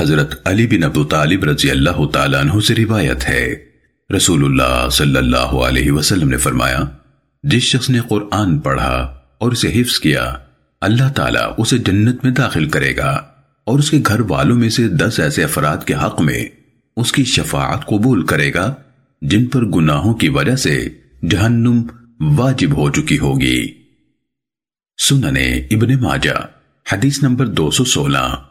حضرت علی بن ابو طالب رضی اللہ تعالیٰ عنہ سے روایت ہے۔ رسول اللہ صلی اللہ علیہ وسلم نے فرمایا، جس شخص نے قرآن پڑھا اور اسے حفظ کیا، اللہ تعالیٰ اسے جنت میں داخل کرے گا اور اس کے گھر والوں میں سے دس ایسے افراد کے حق میں اس کی شفاعت قبول کرے گا، جن پر گناہوں کی وجہ سے جہنم واجب ہو چکی ہوگی۔ سننے ابن ماجہ، حدیث نمبر دو سو سولہ۔